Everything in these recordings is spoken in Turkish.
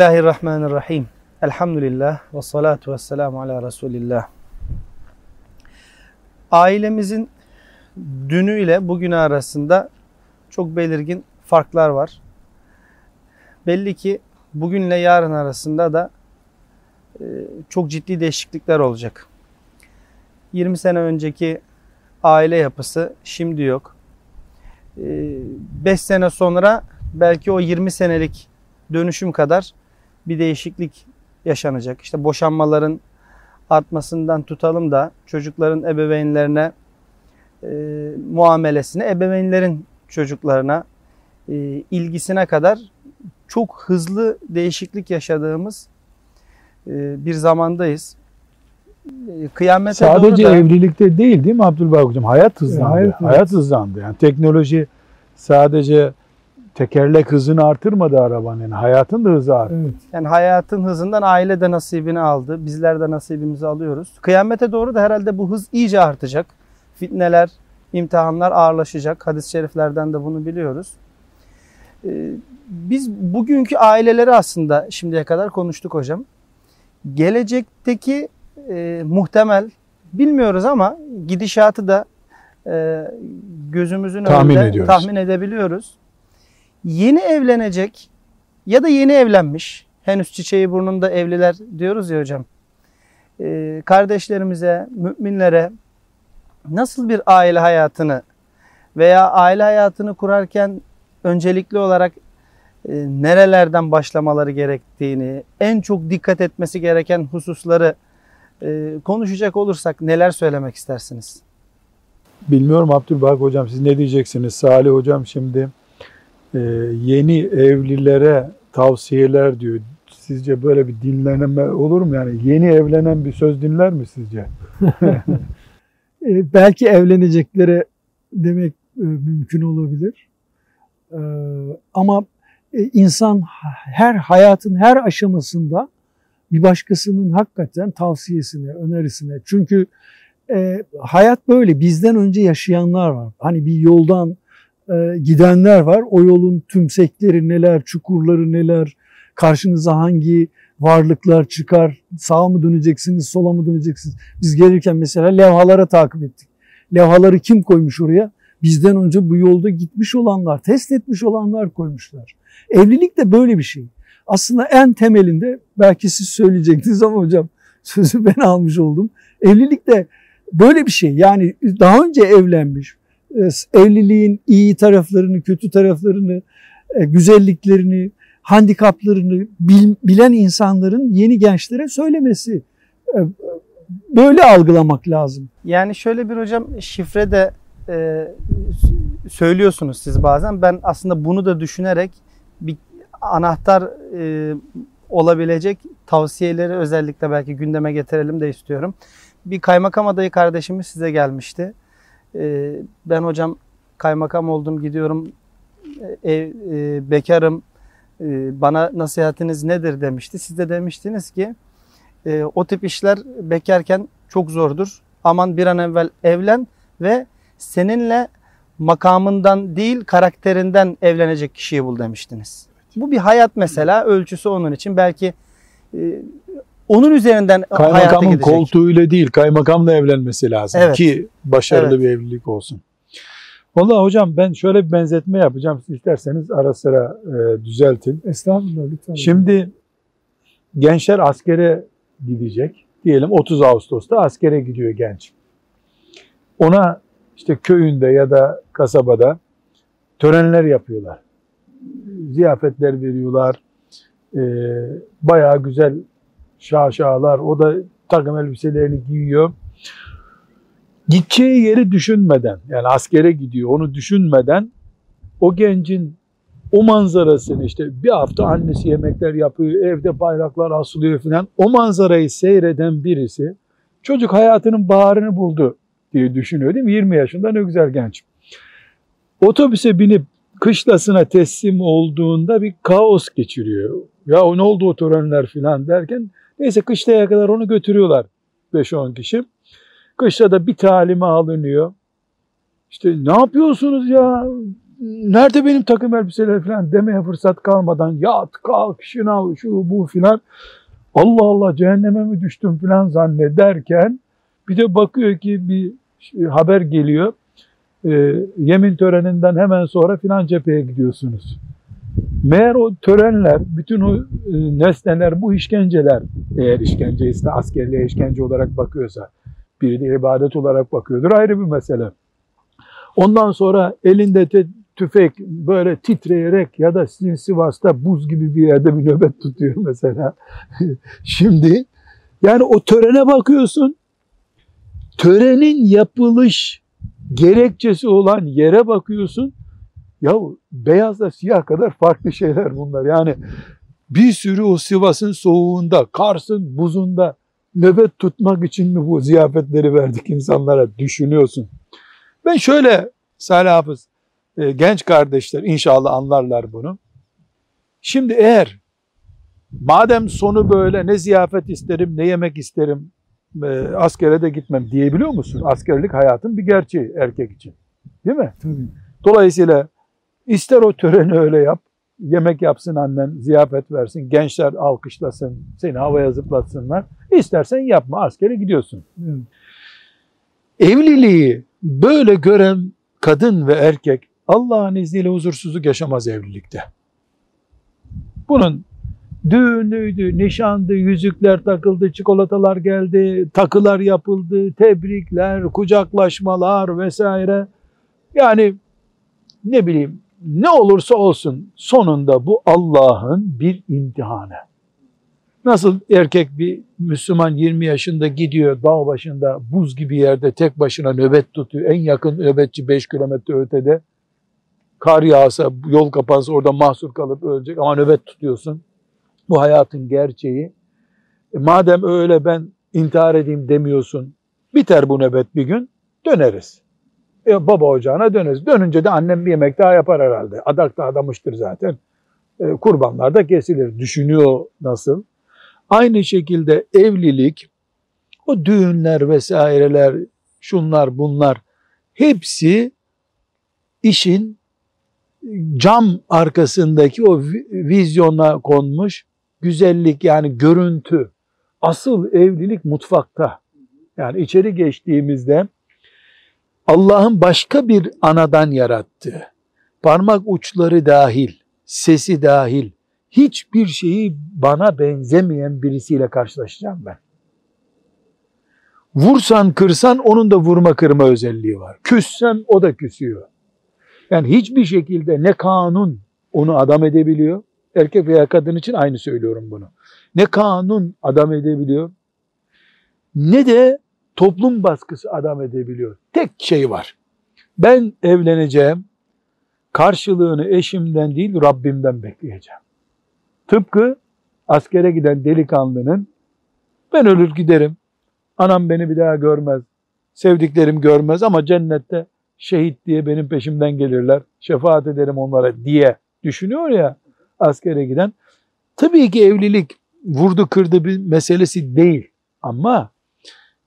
Bismillahirrahmanirrahim. Elhamdülillah ve salatu ve selamu ala Resulillah. Ailemizin dünü ile bugünü arasında çok belirgin farklar var. Belli ki bugünle yarın arasında da e, çok ciddi değişiklikler olacak. 20 sene önceki aile yapısı şimdi yok. 5 e, sene sonra belki o 20 senelik dönüşüm kadar bir değişiklik yaşanacak. İşte boşanmaların artmasından tutalım da çocukların ebeveynlerine e, muamelesine, ebeveynlerin çocuklarına e, ilgisine kadar çok hızlı değişiklik yaşadığımız e, bir zamandayız. E, kıyamete Sadece doğru da, evlilikte değil değil mi Abdülbak Hocam? Hayat hızlandı. hayat, hayat hızlandı. Yani teknoloji sadece tekerlek hızını artırmadı arabanın. Hayatın da hızı arttı. Evet. Yani hayatın hızından aile de nasibini aldı. Bizler de nasibimizi alıyoruz. Kıyamete doğru da herhalde bu hız iyice artacak. Fitneler, imtihanlar ağırlaşacak. Hadis-i şeriflerden de bunu biliyoruz. Ee, biz bugünkü aileleri aslında şimdiye kadar konuştuk hocam. Gelecekteki e, muhtemel bilmiyoruz ama gidişatı da e, gözümüzün tahmin önünde ediyoruz. tahmin edebiliyoruz yeni evlenecek ya da yeni evlenmiş, henüz çiçeği burnunda evliler diyoruz ya hocam. Ee, kardeşlerimize, müminlere nasıl bir aile hayatını veya aile hayatını kurarken öncelikli olarak e, nerelerden başlamaları gerektiğini, en çok dikkat etmesi gereken hususları e, konuşacak olursak neler söylemek istersiniz? Bilmiyorum Abdülbak hocam siz ne diyeceksiniz? Salih hocam şimdi yeni evlilere tavsiyeler diyor. Sizce böyle bir dinlenme olur mu? Yani yeni evlenen bir söz dinler mi sizce? e, belki evleneceklere demek e, mümkün olabilir. E, ama e, insan her hayatın her aşamasında bir başkasının hakikaten tavsiyesine, önerisine. Çünkü e, hayat böyle bizden önce yaşayanlar var. Hani bir yoldan gidenler var. O yolun tümsekleri neler, çukurları neler, karşınıza hangi varlıklar çıkar, sağa mı döneceksiniz, sola mı döneceksiniz? Biz gelirken mesela levhalara takip ettik. Levhaları kim koymuş oraya? Bizden önce bu yolda gitmiş olanlar, test etmiş olanlar koymuşlar. Evlilik de böyle bir şey. Aslında en temelinde belki siz söyleyecektiniz ama hocam sözü ben almış oldum. Evlilik de böyle bir şey. Yani daha önce evlenmiş, e, evliliğin iyi taraflarını, kötü taraflarını, e, güzelliklerini, handikaplarını bilen insanların yeni gençlere söylemesi. E, böyle algılamak lazım. Yani şöyle bir hocam şifre de e, söylüyorsunuz siz bazen. Ben aslında bunu da düşünerek bir anahtar e, olabilecek tavsiyeleri özellikle belki gündeme getirelim de istiyorum. Bir kaymakam adayı kardeşimiz size gelmişti. Ee, ben hocam kaymakam oldum gidiyorum ev, e, bekarım e, bana nasihatiniz nedir demişti. Siz de demiştiniz ki e, o tip işler bekarken çok zordur. Aman bir an evvel evlen ve seninle makamından değil karakterinden evlenecek kişiyi bul demiştiniz. Bu bir hayat mesela ölçüsü onun için belki onun üzerinden Kaymakamın hayata gidecek. koltuğuyla değil, kaymakamla evlenmesi lazım evet. ki başarılı evet. bir evlilik olsun. Vallahi hocam ben şöyle bir benzetme yapacağım. Siz isterseniz ara sıra e, düzeltin. Estağfurullah lütfen. Şimdi gençler askere gidecek. Diyelim 30 Ağustos'ta askere gidiyor genç. Ona işte köyünde ya da kasabada törenler yapıyorlar. Ziyafetler veriyorlar. E, bayağı güzel şaşalar. O da takım elbiselerini giyiyor. Gideceği yeri düşünmeden yani askere gidiyor onu düşünmeden o gencin o manzarasını işte bir hafta annesi yemekler yapıyor, evde bayraklar asılıyor falan. O manzarayı seyreden birisi çocuk hayatının baharını buldu diye düşünüyor değil mi? 20 yaşında ne güzel genç. Otobüse binip kışlasına teslim olduğunda bir kaos geçiriyor. Ya ne oldu o törenler filan derken Neyse kışlaya kadar onu götürüyorlar 5-10 kişi. Kışla da bir talime alınıyor. İşte ne yapıyorsunuz ya? nerede benim takım elbiseler falan demeye fırsat kalmadan yat kalk şınav şu bu filan Allah Allah cehenneme mi düştüm filan zannederken bir de bakıyor ki bir haber geliyor. E, yemin töreninden hemen sonra filan cepheye gidiyorsunuz. Meğer o törenler, bütün o e, nesneler, bu işkenceler, eğer işkence ise askerliğe işkence olarak bakıyorsa, biri de ibadet olarak bakıyordur ayrı bir mesele. Ondan sonra elinde tüfek böyle titreyerek ya da sizin Sivas'ta buz gibi bir yerde bir nöbet tutuyor mesela. Şimdi yani o törene bakıyorsun, törenin yapılış gerekçesi olan yere bakıyorsun, ya beyazla siyah kadar farklı şeyler bunlar. Yani bir sürü o Sivas'ın soğuğunda, Kars'ın buzunda nöbet tutmak için mi bu ziyafetleri verdik insanlara düşünüyorsun. Ben şöyle Salih Hafız, e, genç kardeşler inşallah anlarlar bunu. Şimdi eğer madem sonu böyle ne ziyafet isterim ne yemek isterim e, askere de gitmem diyebiliyor musun? Askerlik hayatın bir gerçeği erkek için. Değil mi? Tabii. Dolayısıyla İster o töreni öyle yap, yemek yapsın annen, ziyafet versin, gençler alkışlasın, seni havaya zıplatsınlar. İstersen yapma, askere gidiyorsun. Hmm. Evliliği böyle gören kadın ve erkek Allah'ın izniyle huzursuzluk yaşamaz evlilikte. Bunun düğünüydü, nişandı, yüzükler takıldı, çikolatalar geldi, takılar yapıldı, tebrikler, kucaklaşmalar vesaire. Yani ne bileyim ne olursa olsun sonunda bu Allah'ın bir imtihanı. Nasıl erkek bir Müslüman 20 yaşında gidiyor dağ başında buz gibi yerde tek başına nöbet tutuyor. En yakın nöbetçi 5 kilometre ötede. Kar yağsa, yol kapansa orada mahsur kalıp ölecek ama nöbet tutuyorsun. Bu hayatın gerçeği. E madem öyle ben intihar edeyim demiyorsun. Biter bu nöbet bir gün döneriz e, baba ocağına döneriz. Dönünce de annem bir yemek daha yapar herhalde. Adak da adamıştır zaten. E, kurbanlar da kesilir. Düşünüyor nasıl? Aynı şekilde evlilik, o düğünler vesaireler, şunlar bunlar hepsi işin cam arkasındaki o vizyona konmuş güzellik yani görüntü. Asıl evlilik mutfakta. Yani içeri geçtiğimizde Allah'ın başka bir anadan yarattığı, parmak uçları dahil, sesi dahil, hiçbir şeyi bana benzemeyen birisiyle karşılaşacağım ben. Vursan kırsan onun da vurma kırma özelliği var. Küssen o da küsüyor. Yani hiçbir şekilde ne kanun onu adam edebiliyor. Erkek veya kadın için aynı söylüyorum bunu. Ne kanun adam edebiliyor ne de toplum baskısı adam edebiliyor. Tek şey var. Ben evleneceğim, karşılığını eşimden değil Rabbimden bekleyeceğim. Tıpkı askere giden delikanlının ben ölür giderim, anam beni bir daha görmez, sevdiklerim görmez ama cennette şehit diye benim peşimden gelirler, şefaat ederim onlara diye düşünüyor ya askere giden. Tabii ki evlilik vurdu kırdı bir meselesi değil ama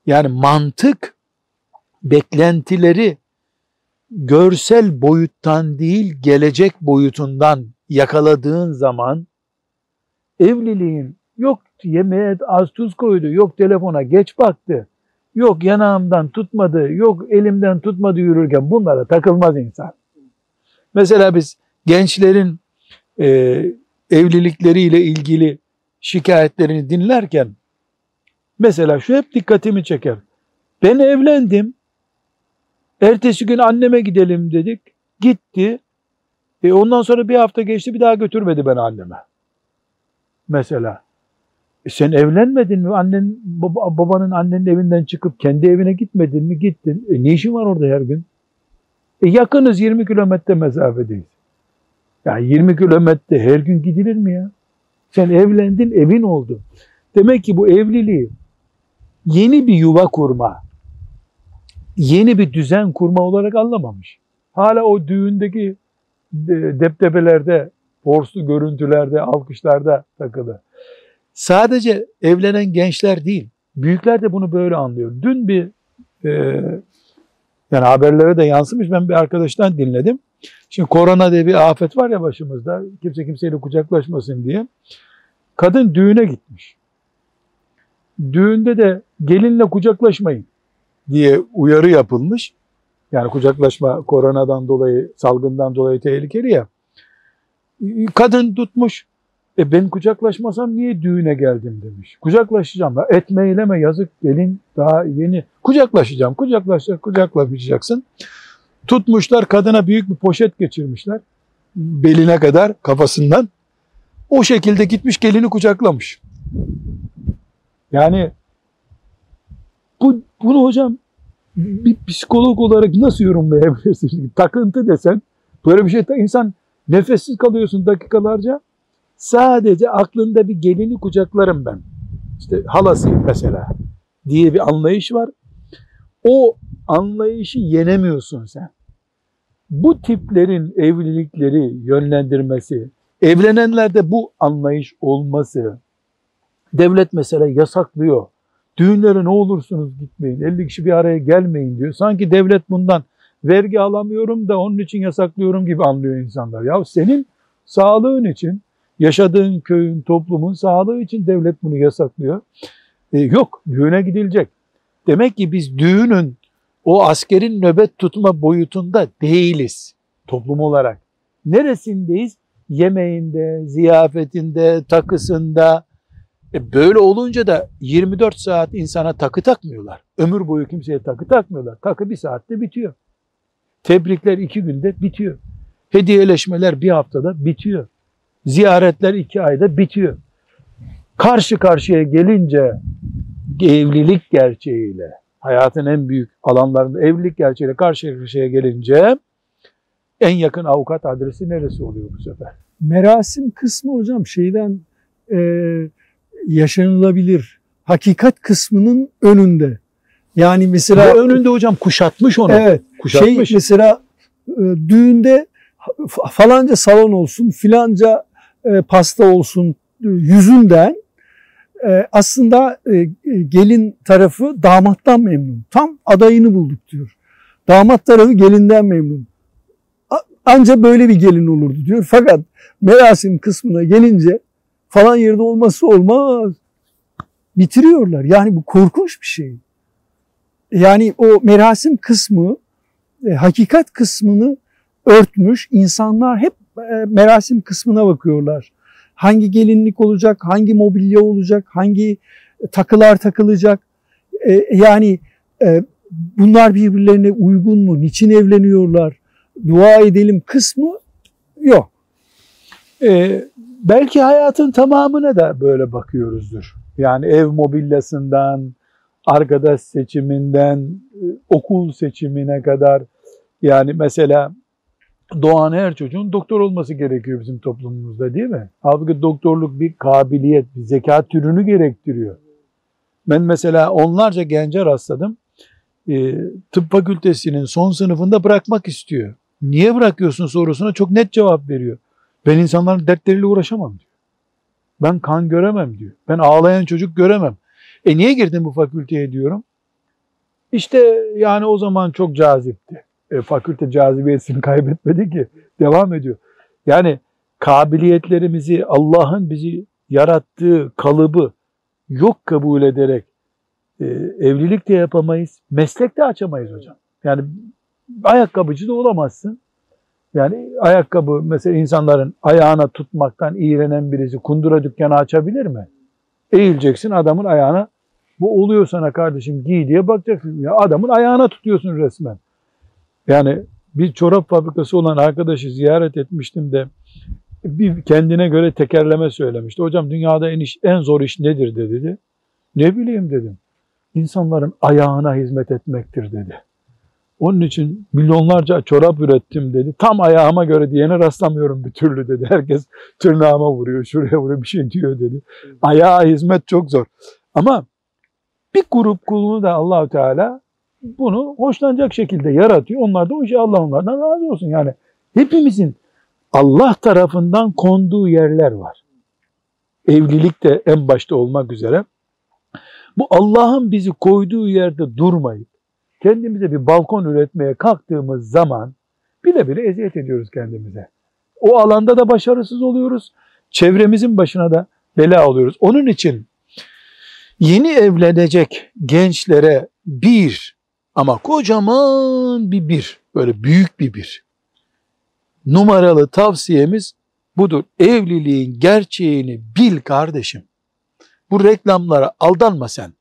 yani mantık beklentileri görsel boyuttan değil gelecek boyutundan yakaladığın zaman evliliğin yok yemeğe az tuz koydu, yok telefona geç baktı, yok yanağımdan tutmadı, yok elimden tutmadı yürürken bunlara takılmaz insan. Mesela biz gençlerin e, evlilikleriyle ilgili şikayetlerini dinlerken Mesela şu hep dikkatimi çeker. Ben evlendim. Ertesi gün anneme gidelim dedik. Gitti. E ondan sonra bir hafta geçti bir daha götürmedi ben anneme. Mesela. E sen evlenmedin mi? Annen, baba, babanın annenin evinden çıkıp kendi evine gitmedin mi? Gittin. E ne işin var orada her gün? E yakınız 20 kilometre mesafedeyiz. Yani 20 kilometre her gün gidilir mi ya? Sen evlendin, evin oldu. Demek ki bu evliliği yeni bir yuva kurma, yeni bir düzen kurma olarak anlamamış. Hala o düğündeki deptebelerde, forslu görüntülerde, alkışlarda takılı. Sadece evlenen gençler değil, büyükler de bunu böyle anlıyor. Dün bir e, Yani haberlere de yansımış. Ben bir arkadaştan dinledim. Şimdi korona diye bir afet var ya başımızda. Kimse kimseyle kucaklaşmasın diye. Kadın düğüne gitmiş. Düğünde de gelinle kucaklaşmayın diye uyarı yapılmış. Yani kucaklaşma koronadan dolayı, salgından dolayı tehlikeli ya. Kadın tutmuş. E ben kucaklaşmasam niye düğüne geldim demiş. Kucaklaşacağım. Ya, etme eyleme yazık gelin daha yeni. Kucaklaşacağım. Kucaklaşacak, kucaklaşacaksın. Tutmuşlar kadına büyük bir poşet geçirmişler. Beline kadar kafasından. O şekilde gitmiş gelini kucaklamış. Yani bu, bunu hocam bir psikolog olarak nasıl yorumlayabilirsin? Takıntı desen böyle bir şey insan nefessiz kalıyorsun dakikalarca. Sadece aklında bir gelini kucaklarım ben. İşte halasıyım mesela diye bir anlayış var. O anlayışı yenemiyorsun sen. Bu tiplerin evlilikleri yönlendirmesi, evlenenlerde bu anlayış olması, devlet mesela yasaklıyor. Düğünlere ne olursunuz gitmeyin, 50 kişi bir araya gelmeyin diyor. Sanki devlet bundan vergi alamıyorum da onun için yasaklıyorum gibi anlıyor insanlar. Ya senin sağlığın için, yaşadığın köyün, toplumun sağlığı için devlet bunu yasaklıyor. E, yok, düğüne gidilecek. Demek ki biz düğünün o askerin nöbet tutma boyutunda değiliz toplum olarak. Neresindeyiz? Yemeğinde, ziyafetinde, takısında. E böyle olunca da 24 saat insana takı takmıyorlar. Ömür boyu kimseye takı takmıyorlar. Takı bir saatte bitiyor. Tebrikler iki günde bitiyor. Hediyeleşmeler bir haftada bitiyor. Ziyaretler iki ayda bitiyor. Karşı karşıya gelince evlilik gerçeğiyle, hayatın en büyük alanlarında evlilik gerçeğiyle karşı karşıya gelince en yakın avukat adresi neresi oluyor bu sefer? Merasim kısmı hocam şeyden e, yaşanılabilir. Hakikat kısmının önünde. Yani mesela... Bu önünde hocam kuşatmış onu. Evet. Kuşatmış. Şey mesela e, düğünde falanca salon olsun, filanca e, pasta olsun e, yüzünden aslında gelin tarafı damattan memnun. Tam adayını bulduk diyor. Damat tarafı gelinden memnun. Anca böyle bir gelin olurdu diyor. Fakat merasim kısmına gelince falan yerde olması olmaz. Bitiriyorlar. Yani bu korkunç bir şey. Yani o merasim kısmı e, hakikat kısmını örtmüş. insanlar hep e, merasim kısmına bakıyorlar. Hangi gelinlik olacak, hangi mobilya olacak, hangi takılar takılacak. E, yani bunlar birbirlerine uygun mu, niçin evleniyorlar, dua edelim kısmı yok. Ee, belki hayatın tamamına da böyle bakıyoruzdur. Yani ev mobilyasından, arkadaş seçiminden, e, okul seçimine kadar yani mesela doğan her çocuğun doktor olması gerekiyor bizim toplumumuzda değil mi? Halbuki doktorluk bir kabiliyet, bir zeka türünü gerektiriyor. Ben mesela onlarca gence rastladım. E, tıp fakültesinin son sınıfında bırakmak istiyor. Niye bırakıyorsun sorusuna çok net cevap veriyor. Ben insanların dertleriyle uğraşamam diyor. Ben kan göremem diyor. Ben ağlayan çocuk göremem. E niye girdin bu fakülteye diyorum. İşte yani o zaman çok cazipti e, fakülte cazibiyetini kaybetmedi ki. Devam ediyor. Yani kabiliyetlerimizi Allah'ın bizi yarattığı kalıbı yok kabul ederek e, evlilik de yapamayız, meslek de açamayız hocam. Yani ayakkabıcı da olamazsın. Yani ayakkabı mesela insanların ayağına tutmaktan iğrenen birisi kundura dükkanı açabilir mi? Eğileceksin adamın ayağına bu oluyor sana kardeşim giy diye bakacaksın. Ya adamın ayağına tutuyorsun resmen. Yani bir çorap fabrikası olan arkadaşı ziyaret etmiştim de bir kendine göre tekerleme söylemişti. Hocam dünyada en, iş, en zor iş nedir dedi. Ne bileyim dedim. İnsanların ayağına hizmet etmektir dedi. Onun için milyonlarca çorap ürettim dedi. Tam ayağıma göre diyene rastlamıyorum bir türlü dedi. Herkes tırnağıma vuruyor, şuraya vuruyor bir şey diyor dedi. Ayağa hizmet çok zor. Ama bir grup kulunu da Allahu Teala bunu hoşlanacak şekilde yaratıyor. Onlar da o işi Allah onlardan razı olsun. Yani hepimizin Allah tarafından konduğu yerler var. Evlilik de en başta olmak üzere. Bu Allah'ın bizi koyduğu yerde durmayıp kendimize bir balkon üretmeye kalktığımız zaman bile bile eziyet ediyoruz kendimize. O alanda da başarısız oluyoruz. Çevremizin başına da bela oluyoruz. Onun için yeni evlenecek gençlere bir ama kocaman bir bir, böyle büyük bir bir. Numaralı tavsiyemiz budur. Evliliğin gerçeğini bil kardeşim. Bu reklamlara aldanma sen.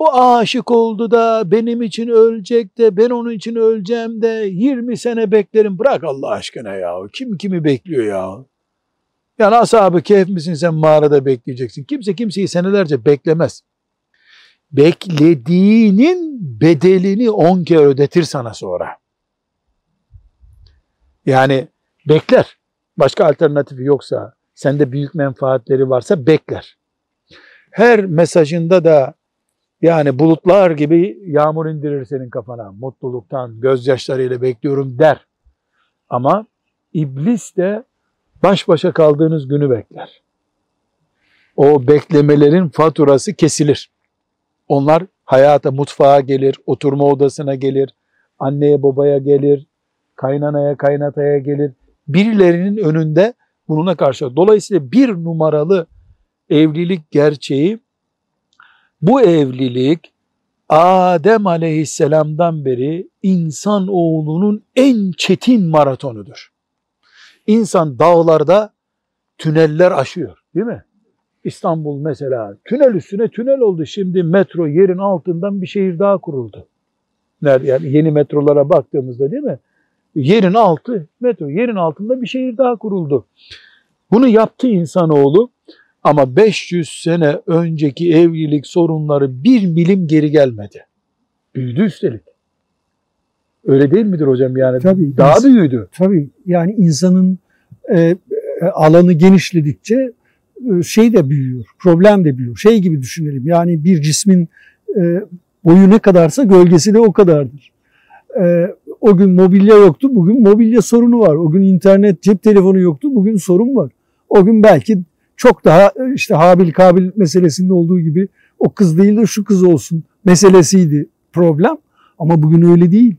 O aşık oldu da benim için ölecek de ben onun için öleceğim de 20 sene beklerim. Bırak Allah aşkına ya. Kim kimi bekliyor ya? Yani ashab-ı kehf misin sen mağarada bekleyeceksin. Kimse kimseyi senelerce beklemez. Beklediğinin bedelini on kere ödetir sana sonra. Yani bekler. Başka alternatifi yoksa, sende büyük menfaatleri varsa bekler. Her mesajında da yani bulutlar gibi yağmur indirir senin kafana. Mutluluktan, gözyaşlarıyla bekliyorum der. Ama iblis de baş başa kaldığınız günü bekler. O beklemelerin faturası kesilir. Onlar hayata, mutfağa gelir, oturma odasına gelir, anneye babaya gelir, kaynanaya kaynataya gelir. Birilerinin önünde bununla karşı. Dolayısıyla bir numaralı evlilik gerçeği bu evlilik Adem aleyhisselamdan beri insan oğlunun en çetin maratonudur. İnsan dağlarda tüneller aşıyor değil mi? İstanbul mesela tünel üstüne tünel oldu. Şimdi metro yerin altından bir şehir daha kuruldu. Nerede yani yeni metrolara baktığımızda değil mi? Yerin altı metro, yerin altında bir şehir daha kuruldu. Bunu yaptı insanoğlu ama 500 sene önceki evlilik sorunları bir milim geri gelmedi. Büyüdü üstelik. Öyle değil midir hocam yani? Tabii, Daha ins- büyüdü. Tabii yani insanın e, e, alanı genişledikçe e, şey de büyüyor, problem de büyüyor. Şey gibi düşünelim yani bir cismin e, boyu ne kadarsa gölgesi de o kadardır. E, o gün mobilya yoktu, bugün mobilya sorunu var. O gün internet, cep telefonu yoktu, bugün sorun var. O gün belki çok daha e, işte Habil Kabil meselesinde olduğu gibi o kız değil de şu kız olsun meselesiydi problem. Ama bugün öyle değil.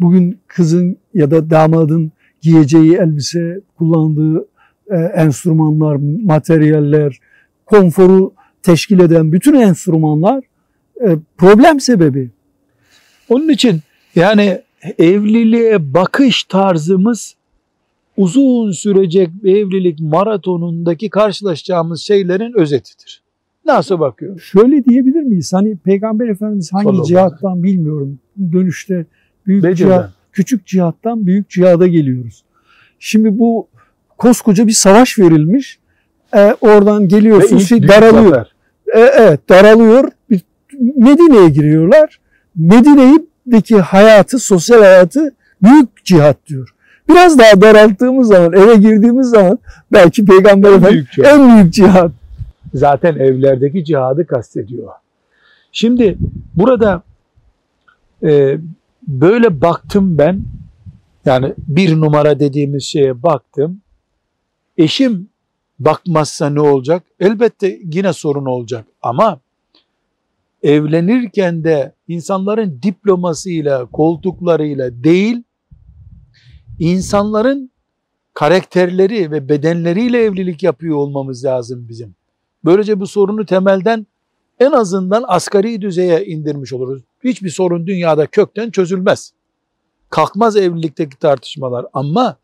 Bugün kızın ya da damadın giyeceği elbise, kullandığı e, enstrümanlar, materyaller, konforu teşkil eden bütün enstrümanlar e, problem sebebi. Onun için yani evliliğe bakış tarzımız uzun sürecek bir evlilik maratonundaki karşılaşacağımız şeylerin özetidir. Nasıl bakıyor? Şöyle diyebilir miyiz? Hani Peygamber Efendimiz hangi Sallallahu cihattan bilmiyorum. Dönüşte büyük Bedir'den. cihat, küçük cihattan büyük cihada geliyoruz. Şimdi bu koskoca bir savaş verilmiş. E, oradan geliyorsun şey daralıyor. zafer. E, evet daralıyor. Medine'ye giriyorlar. Medine'deki hayatı, sosyal hayatı büyük cihat diyor. Biraz daha daralttığımız zaman, eve girdiğimiz zaman belki Peygamber En Efendimiz büyük en büyük cihat. zaten evlerdeki cihadı kastediyor. Şimdi burada e, böyle baktım ben yani bir numara dediğimiz şeye baktım. Eşim bakmazsa ne olacak? Elbette yine sorun olacak ama evlenirken de insanların diplomasıyla, koltuklarıyla değil, insanların karakterleri ve bedenleriyle evlilik yapıyor olmamız lazım bizim. Böylece bu sorunu temelden en azından asgari düzeye indirmiş oluruz. Hiçbir sorun dünyada kökten çözülmez. Kalkmaz evlilikteki tartışmalar ama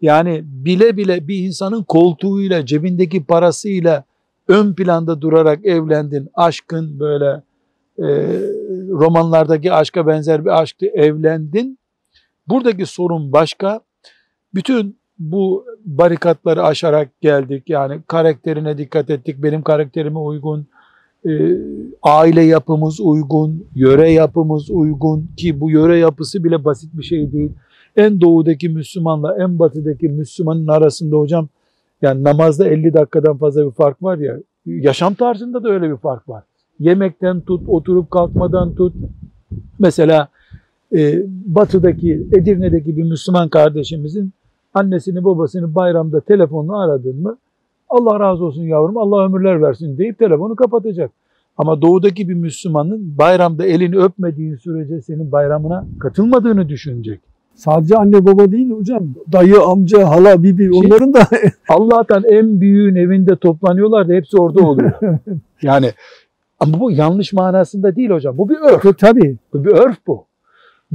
yani bile bile bir insanın koltuğuyla, cebindeki parasıyla ön planda durarak evlendin. Aşkın böyle e, romanlardaki aşka benzer bir aşktı evlendin. Buradaki sorun başka. Bütün bu barikatları aşarak geldik. Yani karakterine dikkat ettik. Benim karakterime uygun, e, aile yapımız uygun, yöre yapımız uygun ki bu yöre yapısı bile basit bir şey değil. En doğudaki Müslümanla en batıdaki Müslümanın arasında hocam yani namazda 50 dakikadan fazla bir fark var ya yaşam tarzında da öyle bir fark var. Yemekten tut, oturup kalkmadan tut. Mesela e, batıdaki Edirne'deki bir Müslüman kardeşimizin annesini babasını bayramda telefonla aradın mı Allah razı olsun yavrum Allah ömürler versin deyip telefonu kapatacak. Ama doğudaki bir Müslümanın bayramda elini öpmediğin sürece senin bayramına katılmadığını düşünecek. Sadece anne baba değil hocam. Dayı, amca, hala, bibi onların da Allah'tan en büyüğün evinde toplanıyorlar da hepsi orada oluyor. yani ama bu yanlış manasında değil hocam. Bu bir örf. tabii. Bu bir örf bu.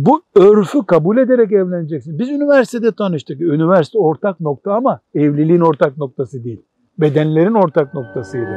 Bu örfü kabul ederek evleneceksin. Biz üniversitede tanıştık. Üniversite ortak nokta ama evliliğin ortak noktası değil. Bedenlerin ortak noktasıydı.